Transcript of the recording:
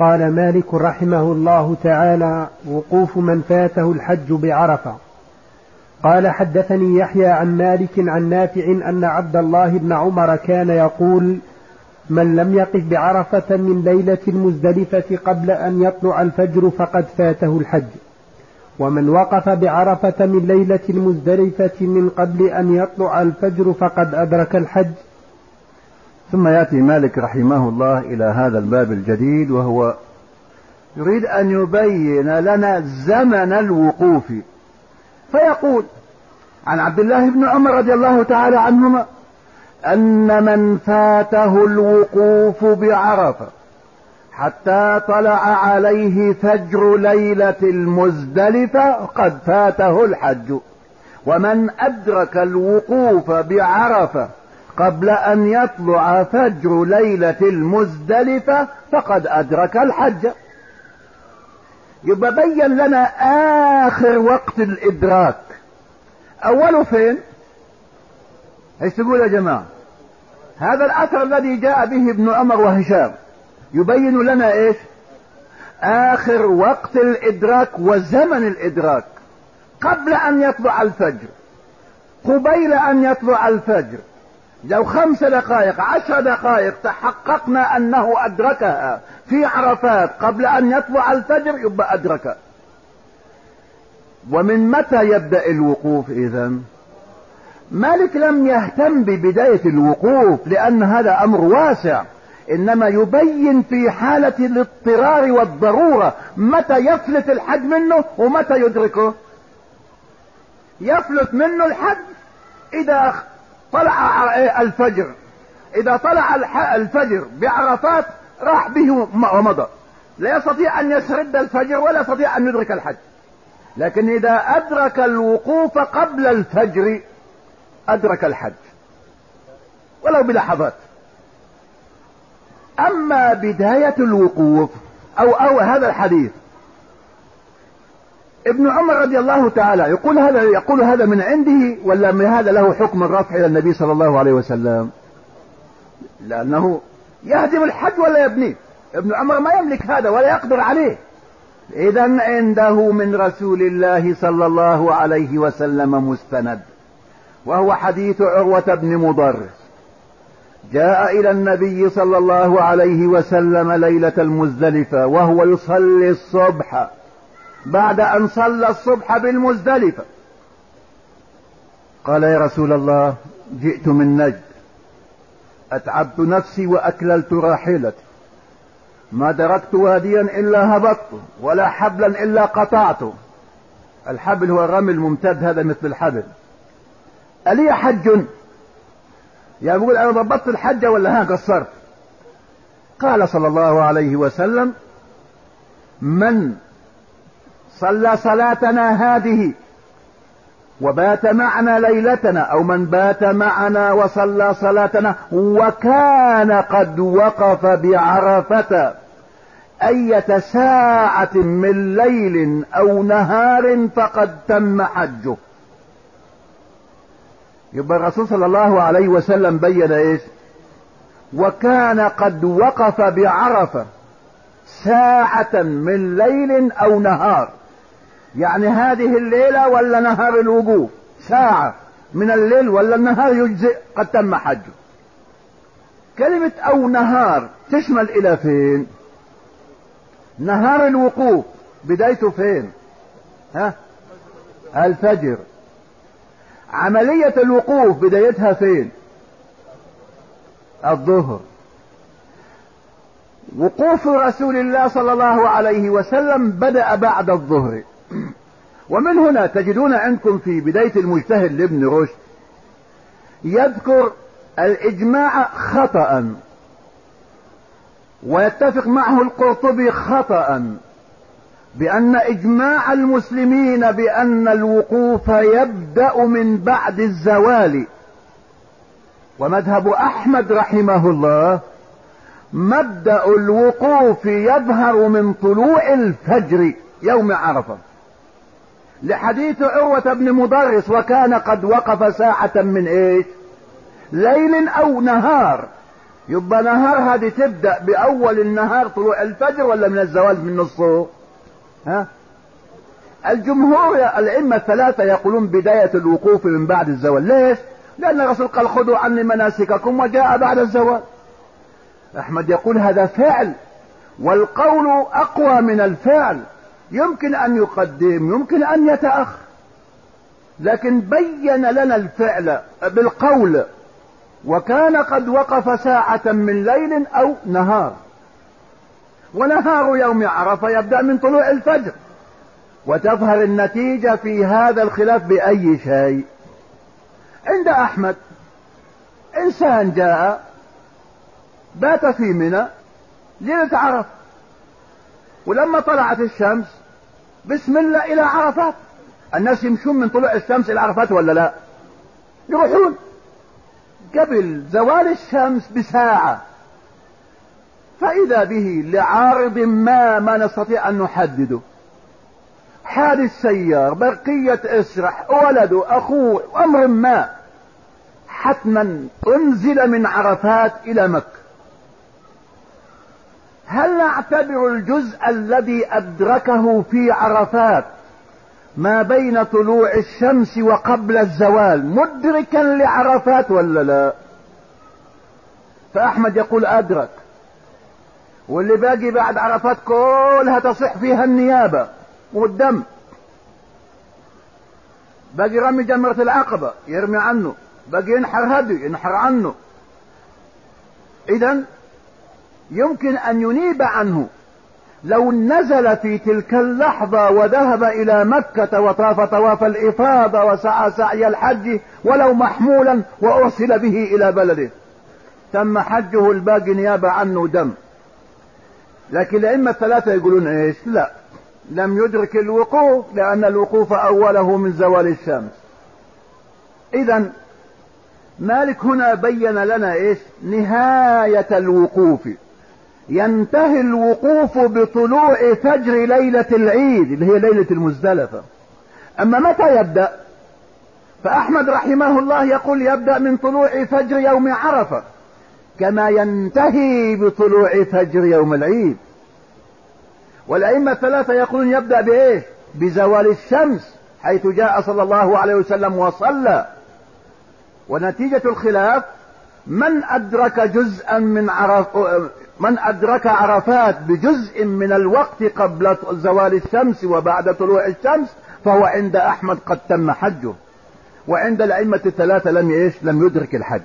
قال مالك رحمه الله تعالى وقوف من فاته الحج بعرفة. قال حدثني يحيى عن مالك عن نافع أن عبد الله بن عمر كان يقول من لم يقف بعرفة من ليلة المزدلفة قبل أن يطلع الفجر فقد فاته الحج. ومن وقف بعرفة من ليلة المزدلفة من قبل أن يطلع الفجر فقد أدرك الحج. ثم يأتي مالك رحمه الله إلى هذا الباب الجديد وهو يريد أن يبين لنا زمن الوقوف. فيقول عن عبد الله بن عمر رضي الله تعالى عنهما أن من فاته الوقوف بعرفة حتى طلع عليه فجر ليلة المزدلفة قد فاته الحج. ومن أدرك الوقوف بعرفة قبل أن يطلع فجر ليلة المزدلفة فقد أدرك الحج. يبقى بين لنا آخر وقت الإدراك. أوله فين؟ إيش تقول يا جماعة؟ هذا الأثر الذي جاء به ابن عمر وهشام. يبين لنا إيش؟ آخر وقت الإدراك وزمن الإدراك. قبل أن يطلع الفجر. قبيل أن يطلع الفجر. لو خمس دقائق عشر دقائق تحققنا أنه ادركها في عرفات قبل أن يطلع الفجر يبقى أدرك. ومن متى يبدأ الوقوف إذا؟ مالك لم يهتم ببداية الوقوف لأن هذا أمر واسع. إنما يبين في حالة الاضطرار والضرورة متى يفلت الحج منه ومتى يدركه. يفلت منه الحج إذا طلع الفجر. إذا طلع الفجر بعرفات راح به ومضى. لا يستطيع أن يسرد الفجر ولا يستطيع أن يدرك الحج. لكن إذا أدرك الوقوف قبل الفجر أدرك الحج. ولو بلحظات. أما بداية الوقوف أو أو هذا الحديث ابن عمر رضي الله تعالى يقول هذا يقول هذا من عنده ولا من هذا له حكم الرفع إلى النبي صلى الله عليه وسلم؟ لأنه يهدم الحج ولا يبنيه ابن عمر ما يملك هذا ولا يقدر عليه. اذا عنده من رسول الله صلى الله عليه وسلم مستند. وهو حديث عروة بن مضرس جاء إلى النبي صلى الله عليه وسلم ليلة المزدلفة وهو يصلي الصبح. بعد أن صلى الصبح بالمزدلفة قال يا رسول الله جئت من نجد. أتعبت نفسي وأكللت راحلتي. ما دركت واديا إلا هبطته ولا حبلا إلا قطعته الحبل هو الرمل الممتد هذا مثل الحبل. ألي حج؟ يا بقول أنا ضبطت الحج ولا ها قصرت؟ قال صلى الله عليه وسلم من صلى صلاتنا هذه وبات معنا ليلتنا أو من بات معنا وصلى صلاتنا وكان قد وقف بعرفة أية ساعة من ليل أو نهار فقد تم حجه. يبقى الرسول صلى الله عليه وسلم بين إيش؟ وكان قد وقف بعرفة ساعة من ليل أو نهار. يعني هذه الليلة ولا نهار الوقوف ساعة. من الليل ولا النهار يجزئ؟ قد تم حجه. كلمة أو نهار تشمل إلى فين؟ نهار الوقوف بدايته فين؟ ها؟ الفجر. عملية الوقوف بدايتها فين؟ الظهر. وقوف رسول الله صلى الله عليه وسلم بدأ بعد الظهر. ومن هنا تجدون عندكم في بداية المجتهد لابن رشد يذكر الإجماع خطأ ويتفق معه القرطبي خطأ بأن إجماع المسلمين بأن الوقوف يبدأ من بعد الزوال. ومذهب أحمد رحمه الله مبدأ الوقوف يظهر من طلوع الفجر يوم عرفة. لحديث عروة بن مدرس وكان قد وقف ساعة من إيش؟ ليل أو نهار. يبقى نهارها دي تبدأ بأول النهار طلوع الفجر ولا من الزوال من نصه؟ ها؟ الجمهور الأئمة الثلاثة يقولون بداية الوقوف من بعد الزوال. ليش؟ لأن الرسول قال خذوا عني مناسككم وجاء بعد الزوال. أحمد يقول هذا فعل. والقول أقوى من الفعل. يمكن أن يقدم يمكن أن يتأخر. لكن بين لنا الفعل بالقول وكان قد وقف ساعة من ليل أو نهار. ونهار يوم عرفة يبدأ من طلوع الفجر. وتظهر النتيجة في هذا الخلاف بأي شيء. عند أحمد إنسان جاء بات في منى ليلة عرفة. ولما طلعت الشمس بسم الله إلى عرفات. الناس يمشون من طلوع الشمس إلى عرفات ولا لا؟ يروحون. قبل زوال الشمس بساعة. فإذا به لعارض ما ما نستطيع أن نحدده. حادث سيار برقية اسرح ولده أخوه أمر ما. حتما أنزل من عرفات إلى مكة. هل نعتبر الجزء الذي أدركه في عرفات ما بين طلوع الشمس وقبل الزوال مدركا لعرفات ولا لا؟ فأحمد يقول أدرك. واللي باقي بعد عرفات كلها تصح فيها النيابة والدم. باقي رمي جمرة العقبة يرمي عنه. باقي ينحر هدي ينحر عنه. اذا يمكن أن ينيب عنه. لو نزل في تلك اللحظة وذهب إلى مكة وطاف طواف الإفاضة وسعى سعي الحج ولو محمولا وأرسل به إلى بلده. تم حجه الباقي نيابة عنه دم. لكن الأئمة الثلاثة يقولون إيش؟ لا. لم يدرك الوقوف لأن الوقوف أوله من زوال الشمس. اذا مالك هنا بين لنا إيش؟ نهاية الوقوف. ينتهي الوقوف بطلوع فجر ليلة العيد اللي هي ليلة المزدلفة. أما متى يبدأ؟ فأحمد رحمه الله يقول يبدأ من طلوع فجر يوم عرفة كما ينتهي بطلوع فجر يوم العيد. والأئمة الثلاثة يقولون يبدأ بإيش؟ بزوال الشمس حيث جاء صلى الله عليه وسلم وصلى. ونتيجة الخلاف من أدرك جزءا من عرف من أدرك عرفات بجزء من الوقت قبل زوال الشمس وبعد طلوع الشمس فهو عند أحمد قد تم حجه. وعند الأئمة الثلاثة لم لم يدرك الحج.